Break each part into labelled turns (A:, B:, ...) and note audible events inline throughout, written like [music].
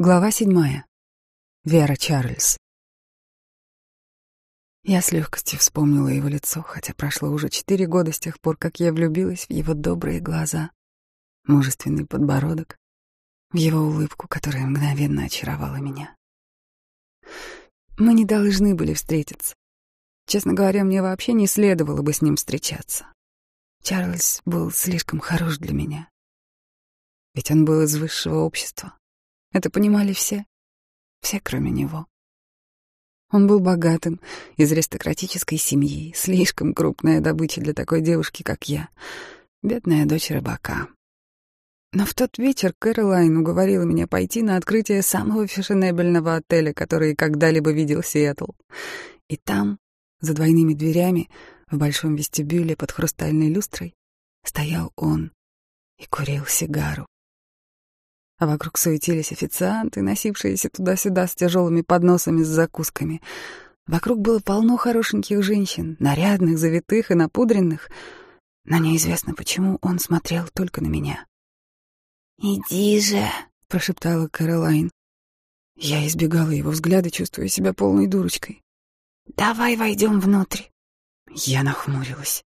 A: Глава седьмая. Вера Чарльз. Я с легкостью вспомнила его лицо, хотя прошло уже четыре года с тех пор, как я влюбилась в его добрые глаза, мужественный подбородок, в его улыбку, которая мгновенно очаровала меня. Мы не должны были встретиться. Честно говоря, мне вообще не следовало бы с ним встречаться. Чарльз был слишком хорош для меня. Ведь он был из высшего общества. Это понимали все. Все, кроме него. Он был богатым, из аристократической семьи, слишком крупная добыча для такой девушки, как я. Бедная дочь рыбака. Но в тот вечер Кэролайн уговорила меня пойти на открытие самого фешенебельного отеля, который когда-либо видел Сиэтл. И там, за двойными дверями, в большом вестибюле под хрустальной люстрой, стоял он и курил сигару а вокруг суетились официанты, носившиеся туда-сюда с тяжелыми подносами с закусками. Вокруг было полно хорошеньких женщин, нарядных, завитых и напудренных, но неизвестно почему он смотрел только на меня.
B: «Иди же», —
A: прошептала Кэролайн. Я избегала его взгляда, чувствуя себя полной дурочкой.
B: «Давай войдем внутрь».
A: Я нахмурилась.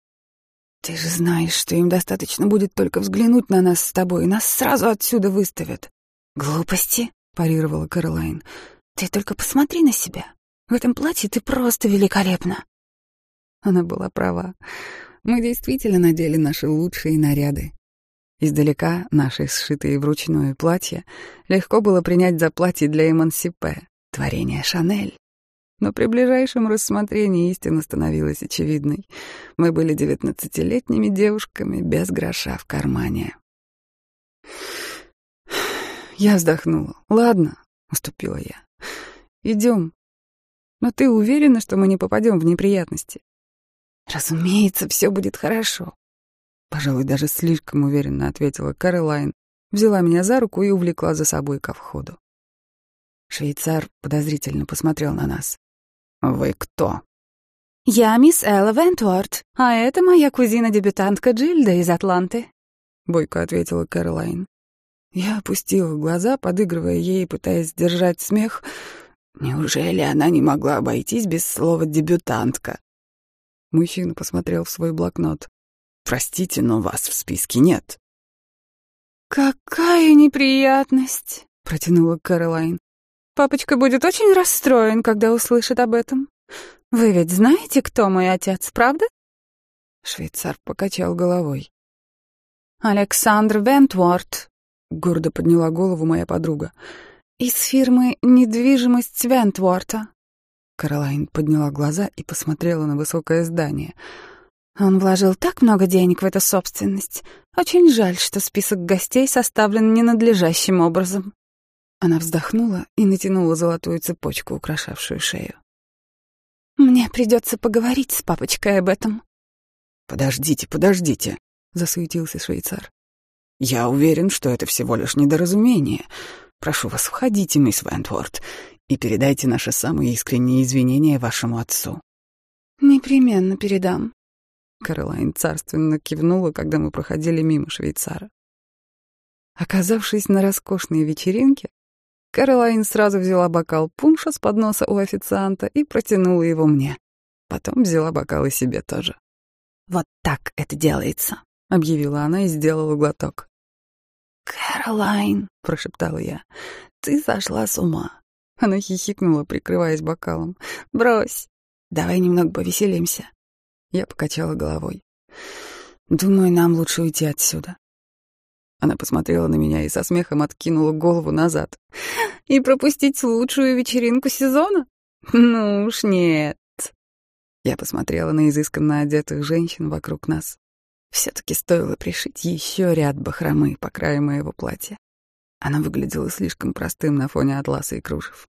A: Ты же знаешь, что им достаточно будет только взглянуть на нас с тобой, и нас сразу отсюда выставят.
B: Глупости,
A: парировала Каролайн.
B: Ты только посмотри на себя. В этом платье ты просто великолепна.
A: Она была права. Мы действительно надели наши лучшие наряды. Издалека наши сшитые вручную платья легко было принять за платье для эмансипе, творение Шанель. Но при ближайшем рассмотрении истина становилась очевидной. Мы были девятнадцатилетними девушками без гроша в кармане. Я вздохнула. «Ладно», — уступила я. «Идем. Но ты уверена, что мы не попадем в неприятности?»
B: «Разумеется, все будет хорошо», —
A: пожалуй, даже слишком уверенно ответила Кэролайн, взяла меня за руку и увлекла за собой ко входу. Швейцар подозрительно посмотрел на нас. «Вы кто?»
B: «Я мисс Элла Вентворд, а это моя кузина-дебютантка Джильда из Атланты», —
A: бойко ответила Кэролайн. Я опустила глаза, подыгрывая ей, пытаясь сдержать смех. Неужели она не могла обойтись без слова «дебютантка»? Мужчина посмотрел в свой блокнот. «Простите, но вас в списке нет».
B: «Какая неприятность!» — протянула Кэролайн. Папочка будет очень расстроен, когда услышит об этом. Вы ведь знаете, кто мой отец, правда?
A: Швейцар покачал головой.
B: Александр Вентворд, гордо подняла голову моя подруга, из фирмы «Недвижимость Вентворта».
A: Каролайн подняла глаза и посмотрела на высокое здание.
B: Он вложил так много денег в эту собственность. Очень жаль, что список гостей составлен ненадлежащим образом.
A: Она вздохнула и натянула золотую цепочку, украшавшую шею.
B: «Мне придется поговорить с папочкой об этом».
A: «Подождите, подождите», — засуетился швейцар. «Я уверен, что это всего лишь недоразумение. Прошу вас, входите, мисс Вентворд, и передайте наши самые искренние извинения вашему отцу».
B: «Непременно передам».
A: Каролайн царственно кивнула, когда мы проходили мимо швейцара. Оказавшись на роскошной вечеринке, Кэролайн сразу взяла бокал пунша с подноса у официанта и протянула его мне. Потом взяла бокал и себе тоже.
B: «Вот так это делается», —
A: объявила она и сделала глоток.
B: «Кэролайн», — прошептала я, — «ты сошла с ума».
A: Она хихикнула, прикрываясь бокалом.
B: «Брось, давай немного повеселимся».
A: Я покачала головой. «Думаю, нам лучше уйти отсюда. Она посмотрела на меня и со смехом откинула голову назад.
B: «И пропустить лучшую вечеринку сезона? Ну уж нет».
A: Я посмотрела на изысканно одетых женщин вокруг нас. Все-таки стоило пришить еще ряд бахромы по краю моего платья. Она выглядела слишком простым на фоне атласа и кружев.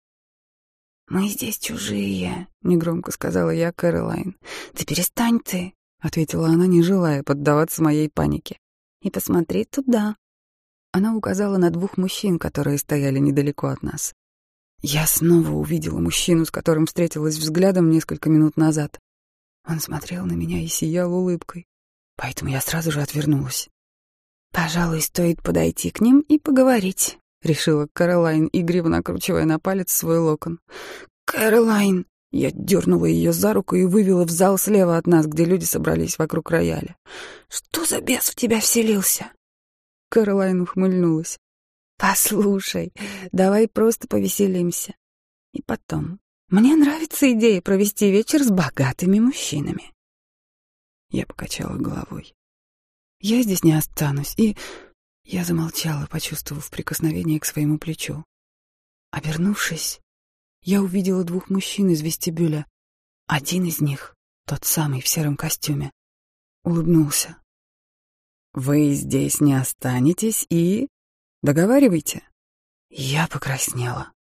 B: «Мы здесь чужие», — негромко сказала я Кэролайн. «Ты перестань ты», — ответила она, не желая поддаваться моей панике и посмотри туда».
A: Она указала на двух мужчин, которые стояли недалеко от нас. Я снова увидела мужчину, с которым встретилась взглядом несколько минут назад. Он смотрел на меня и сиял улыбкой, поэтому я сразу же отвернулась.
B: «Пожалуй, стоит подойти к ним и поговорить», —
A: решила Кэролайн, игриво накручивая на палец свой локон.
B: «Кэролайн!»
A: Я дернула ее за руку и вывела в зал слева от нас, где люди собрались вокруг рояля.
B: «Что за бес в тебя вселился?»
A: Кэролайн ухмыльнулась. «Послушай, давай просто повеселимся. И потом, мне нравится идея провести вечер с богатыми мужчинами». Я покачала головой. «Я здесь не останусь, и...» Я замолчала, почувствовав прикосновение к своему плечу. Обернувшись, я увидела двух мужчин из вестибюля. Один из них, тот самый в сером костюме, улыбнулся. «Вы здесь не останетесь и...» «Договаривайте». Я покраснела.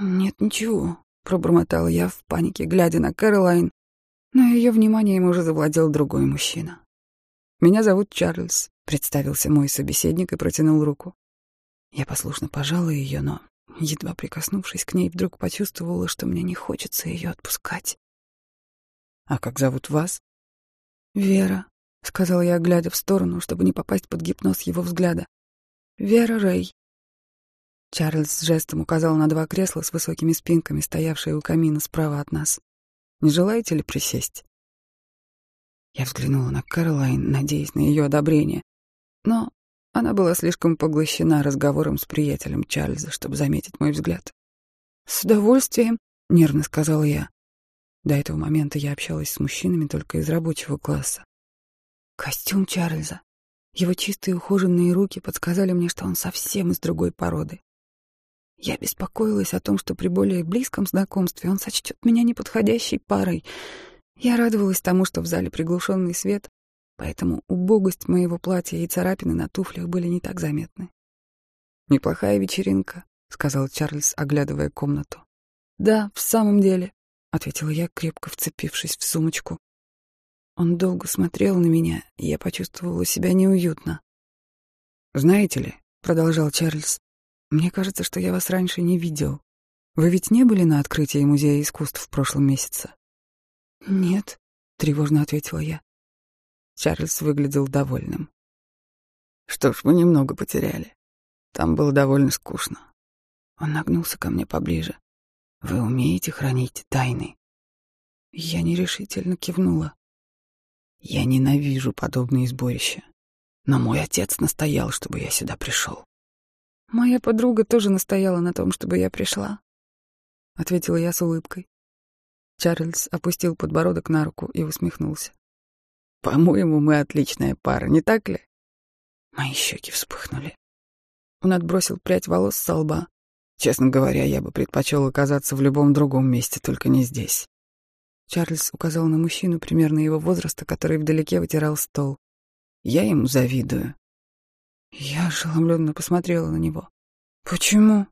A: «Нет, ничего», — пробормотала я в панике, глядя на Кэролайн, но ее вниманием уже завладел другой мужчина. «Меня зовут Чарльз», — представился мой собеседник и протянул руку. Я послушно пожала ее, но, едва прикоснувшись к ней, вдруг почувствовала, что мне не хочется ее отпускать. «А как зовут вас?» «Вера», — сказала я, глядя в сторону, чтобы не попасть под гипноз его взгляда. «Вера Рэй». Чарльз жестом указал на два кресла с высокими спинками, стоявшие у камина справа от нас. «Не желаете ли присесть?» Я взглянула на Кэролайн, надеясь на ее одобрение. Но она была слишком поглощена разговором с приятелем Чарльза, чтобы заметить мой взгляд. «С удовольствием», — нервно сказала я. До этого момента я общалась с мужчинами только из рабочего класса. Костюм Чарльза, его чистые ухоженные руки подсказали мне, что он совсем из другой породы. Я беспокоилась о том, что при более близком знакомстве он сочтет меня неподходящей парой — я радовалась тому, что в зале приглушенный свет, поэтому убогость моего платья и царапины на туфлях были не так заметны. «Неплохая вечеринка», — сказал Чарльз, оглядывая комнату. «Да, в самом деле», — ответила я, крепко вцепившись в сумочку. Он долго смотрел на меня, и я почувствовала себя неуютно. «Знаете ли», — продолжал Чарльз, — «мне кажется, что я вас раньше не видел. Вы ведь не были на открытии Музея искусств в прошлом месяце?» «Нет», — тревожно ответила я. Чарльз выглядел довольным. «Что ж, мы немного потеряли. Там было довольно скучно». Он нагнулся ко мне поближе. «Вы умеете хранить тайны?» Я нерешительно кивнула. «Я ненавижу подобные сборища. Но мой отец настоял, чтобы я сюда пришел. «Моя подруга тоже настояла на том, чтобы я пришла», — ответила я с улыбкой. Чарльз опустил подбородок на руку и усмехнулся. «По-моему, мы отличная пара, не так ли?» Мои щеки вспыхнули. Он отбросил прядь волос со лба. Честно говоря, я бы предпочел оказаться в любом другом месте, только не здесь. Чарльз указал на мужчину примерно его возраста, который вдалеке вытирал стол. Я ему завидую. Я ошеломленно посмотрела на него. «Почему?»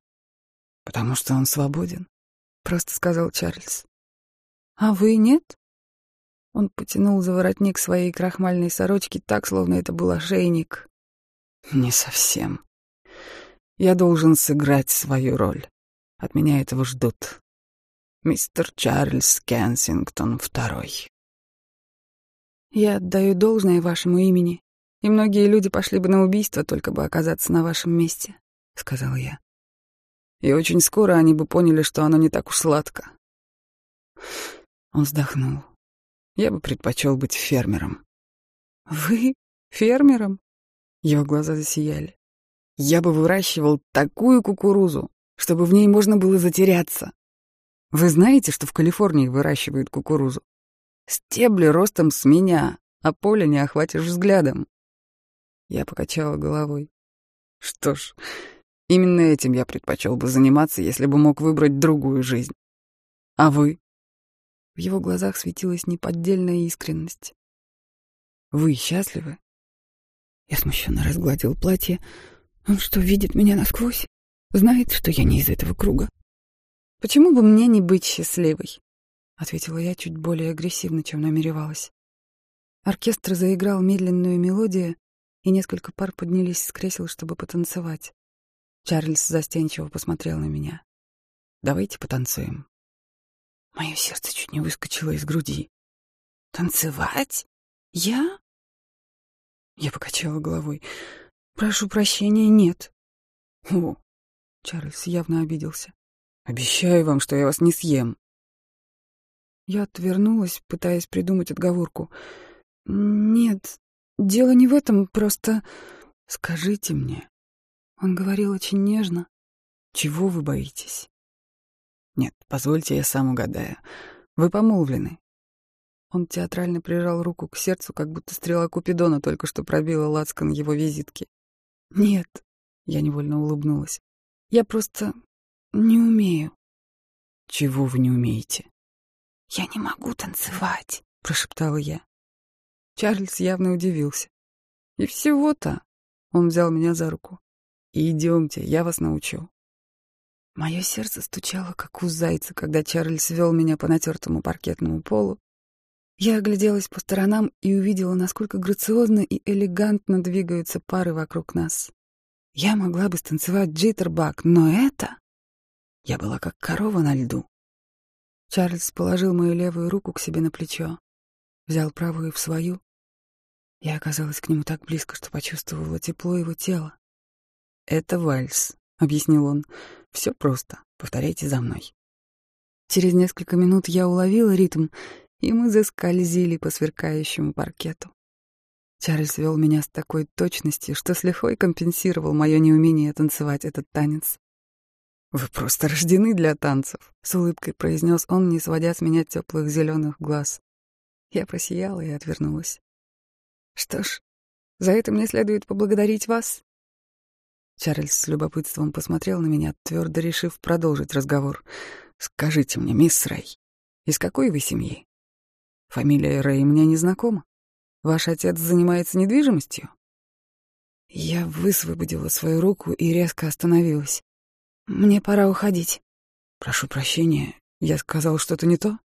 A: «Потому что он свободен», — просто сказал Чарльз. «А вы нет?» Он потянул за воротник своей крахмальной сорочки так, словно это был ошейник. «Не совсем. Я должен сыграть свою роль. От меня этого ждут. Мистер Чарльз Кенсингтон второй». «Я отдаю должное вашему имени, и многие люди пошли бы на убийство, только бы оказаться на вашем месте», — сказал я. «И очень скоро они бы поняли, что оно не так уж сладко. Он вздохнул. Я бы предпочел быть фермером. Вы фермером? Его глаза засияли. Я бы выращивал такую кукурузу, чтобы в ней можно было затеряться. Вы знаете, что в Калифорнии выращивают кукурузу? Стебли ростом с меня, а поле не охватишь взглядом. Я покачала головой. Что ж, именно этим я предпочел бы заниматься, если бы мог выбрать другую жизнь. А вы? В его глазах светилась неподдельная искренность. «Вы счастливы?» Я смущенно разгладил платье. «Он что, видит меня насквозь? Знает, что я не из этого круга?» «Почему бы мне не быть счастливой?» — ответила я чуть более агрессивно, чем намеревалась. Оркестр заиграл медленную мелодию, и несколько пар поднялись с кресел, чтобы потанцевать. Чарльз застенчиво посмотрел на меня. «Давайте потанцуем». Мое сердце чуть не выскочило из груди. «Танцевать? Я?» Я покачала головой. «Прошу прощения, нет». «О, Чарльз явно обиделся. «Обещаю вам, что я вас не съем». Я отвернулась, пытаясь придумать отговорку. «Нет, дело не в этом, просто...» «Скажите мне». Он говорил очень нежно. «Чего вы боитесь?» «Нет, позвольте, я сам угадаю. Вы помолвлены?» Он театрально прижал руку к сердцу, как будто стрела Купидона только что пробила лацкан его визитки. «Нет», — я невольно улыбнулась. «Я просто не умею». «Чего вы не умеете?»
B: «Я не могу танцевать», —
A: прошептала я. Чарльз явно удивился. «И всего-то...» — он взял меня за руку. «Идемте, я вас научу». Мое сердце стучало, как у зайца, когда Чарльз вел меня по натертому паркетному полу. Я огляделась по сторонам и увидела, насколько грациозно и элегантно двигаются пары вокруг нас. Я могла бы станцевать джиттербак, но это... Я была как корова на льду. Чарльз положил мою левую руку к себе на плечо, взял правую в свою. Я оказалась к нему так близко, что почувствовала тепло его тела. «Это вальс», — объяснил он. «Все просто. Повторяйте за мной». Через несколько минут я уловила ритм, и мы заскользили по сверкающему паркету. Чарльз вел меня с такой точностью, что с лихвой компенсировал мое неумение танцевать этот танец. «Вы просто рождены для танцев», — с улыбкой произнес он, не сводя с меня теплых зеленых глаз. Я просияла и отвернулась. «Что ж, за это мне следует поблагодарить вас». Чарльз с любопытством посмотрел на меня, твердо решив продолжить разговор. «Скажите мне, мисс Рэй, из какой вы семьи?» «Фамилия Рэй мне не знакома. Ваш отец занимается недвижимостью?» Я высвободила свою руку и резко остановилась. «Мне пора уходить». «Прошу прощения, я сказал что-то не то?»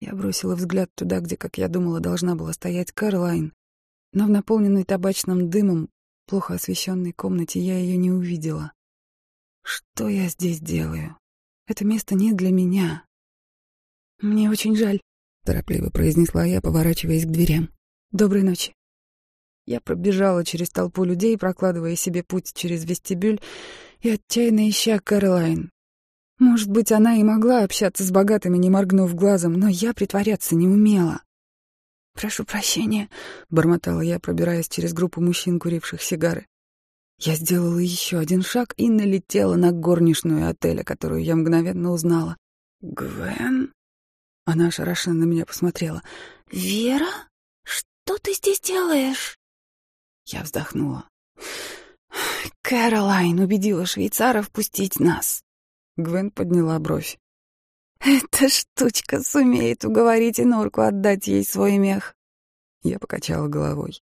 A: Я бросила взгляд туда, где, как я думала, должна была стоять Карлайн, но в наполненной табачным дымом, плохо освещенной комнате я ее не увидела. Что я здесь делаю? Это место не для меня. Мне очень жаль, торопливо произнесла я, поворачиваясь к дверям. Доброй ночи. Я пробежала через толпу людей, прокладывая себе путь через вестибюль и отчаянно ища Кэролайн. Может быть, она и могла общаться с богатыми, не моргнув глазом, но я притворяться не умела. «Прошу прощения», — бормотала я, пробираясь через группу мужчин, куривших сигары. Я сделала еще один шаг и налетела на горничную отеля, которую я мгновенно узнала. «Гвен?» Она ошарашенно на меня посмотрела.
B: «Вера? Что ты здесь делаешь?»
A: Я вздохнула.
B: «Кэролайн убедила швейцара впустить нас.
A: Гвен подняла бровь.
B: «Эта штучка сумеет уговорить Инорку отдать ей свой мех».
A: Я покачала головой.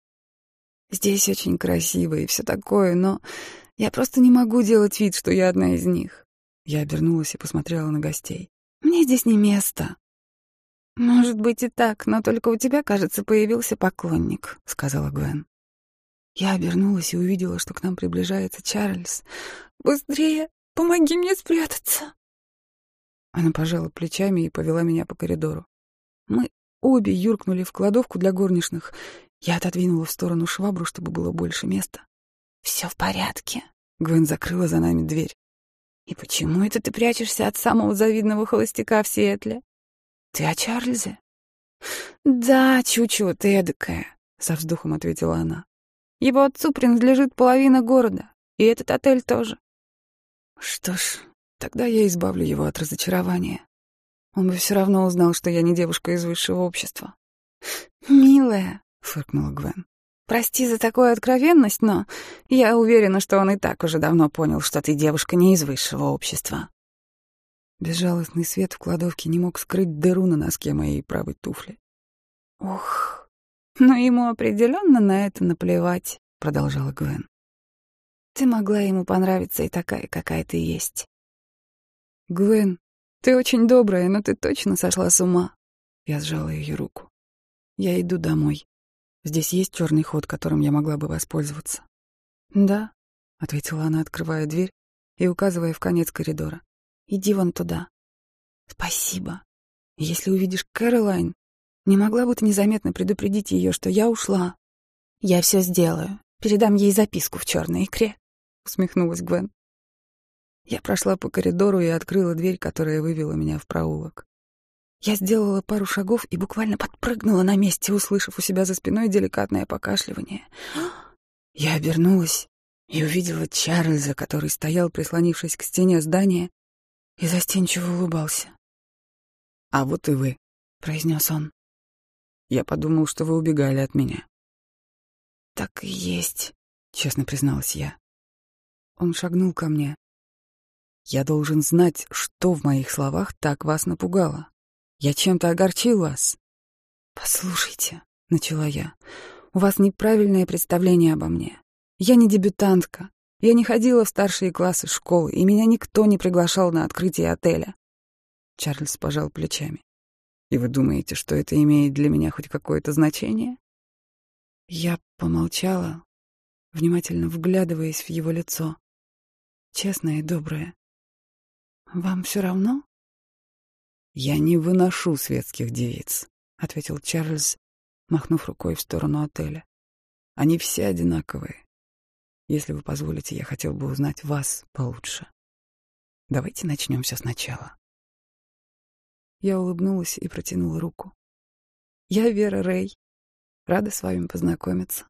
A: «Здесь очень красиво и все такое, но я просто не могу делать вид, что я одна из них». Я обернулась и посмотрела на гостей. «Мне здесь не место».
B: «Может быть и так, но только у тебя, кажется, появился поклонник», — сказала Гвен.
A: Я обернулась и увидела, что к нам приближается Чарльз.
B: «Быстрее!» Помоги мне спрятаться.
A: Она пожала плечами и повела меня по коридору. Мы обе юркнули в кладовку для горничных. Я отодвинула в сторону швабру, чтобы было больше места.
B: Все в порядке.
A: Гвен закрыла за нами дверь.
B: И почему это ты прячешься от самого завидного холостяка в Сиэтле?
A: Ты о Чарльзе?
B: Да, чучело ты эдакая, со вздохом ответила она. Его отцу принадлежит половина города, и этот отель тоже.
A: Что ж, тогда я избавлю его от разочарования. Он бы все равно узнал, что я не девушка из высшего общества.
B: «Милая», —
A: фыркнула Гвен.
B: «Прости за такую откровенность, но я уверена, что он и так уже давно понял, что ты девушка не из высшего общества».
A: Безжалостный свет в кладовке не мог скрыть дыру на носке моей правой туфли.
B: «Ух, но ему определенно на это наплевать», — продолжала Гвен. Ты могла ему понравиться и такая, какая ты есть.
A: Гвен, ты очень добрая, но ты точно сошла с ума. Я сжала ее руку. Я иду домой. Здесь есть черный ход, которым я могла бы воспользоваться.
B: Да,
A: ответила она, открывая дверь и указывая в конец коридора.
B: Иди вон туда.
A: Спасибо. Если увидишь Кэролайн, не могла бы ты незаметно предупредить ее, что я ушла?
B: Я все сделаю. Передам ей записку в черной икре усмехнулась Гвен.
A: Я прошла по коридору и открыла дверь, которая вывела меня в проулок. Я сделала пару шагов и буквально подпрыгнула на месте, услышав у себя за спиной деликатное покашливание. [gasps] Я обернулась и увидела Чарльза, который стоял, прислонившись к стене здания, и застенчиво улыбался. «А вот и вы», — произнес он. «Я подумал, что вы убегали от меня».
B: «Так и есть», — честно призналась я.
A: Он шагнул ко мне. «Я должен знать, что в моих словах так вас напугало. Я чем-то огорчил вас».
B: «Послушайте», — начала я, — «у вас неправильное представление обо мне. Я не дебютантка. Я не ходила в старшие классы школы, и меня никто не приглашал на открытие отеля.
A: Чарльз пожал плечами. «И вы думаете, что это имеет для меня хоть какое-то значение?»
B: Я помолчала, внимательно вглядываясь в его лицо. Честное и доброе. «Вам все равно?»
A: «Я не выношу светских девиц», — ответил Чарльз, махнув рукой в сторону отеля. «Они все одинаковые. Если вы позволите, я хотел бы узнать вас получше. Давайте начнем все сначала». Я улыбнулась и протянула руку. «Я Вера Рэй. Рада с вами познакомиться».